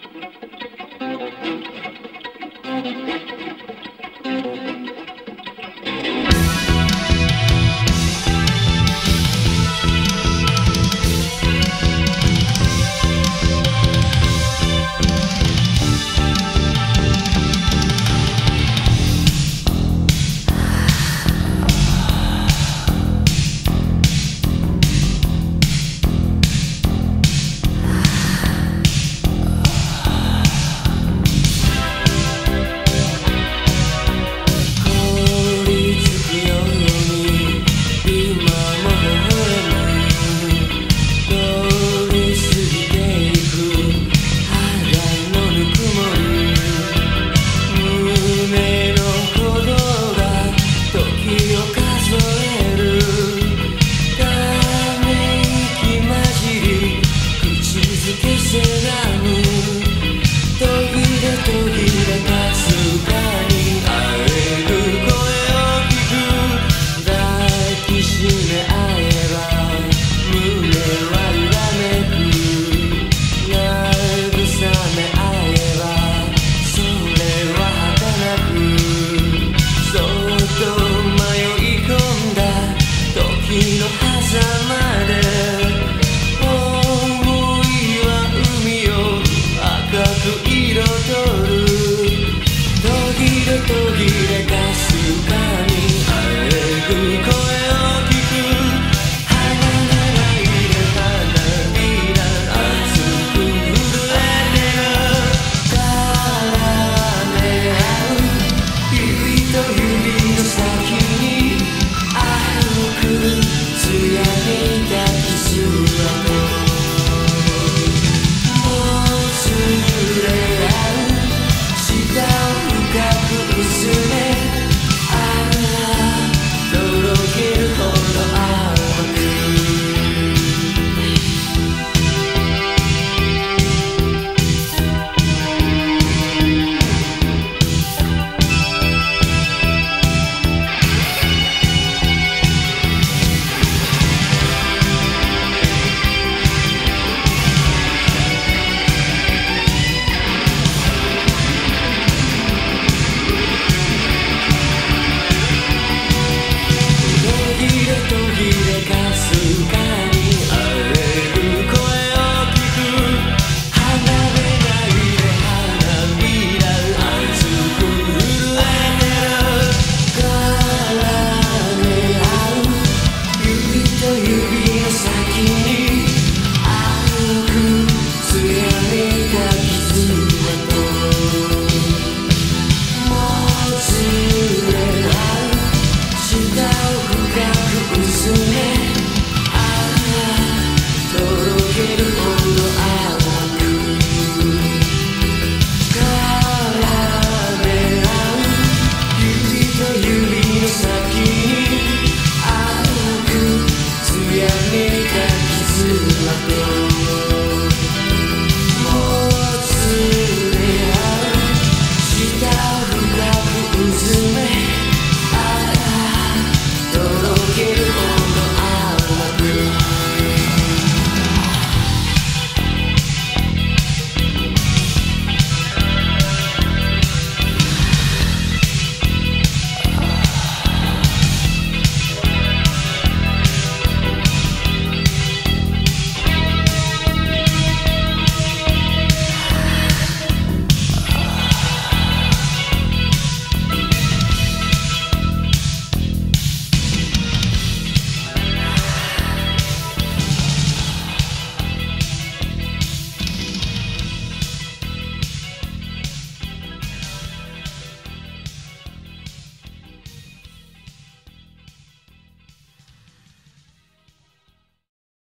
Thank you. seguir todo.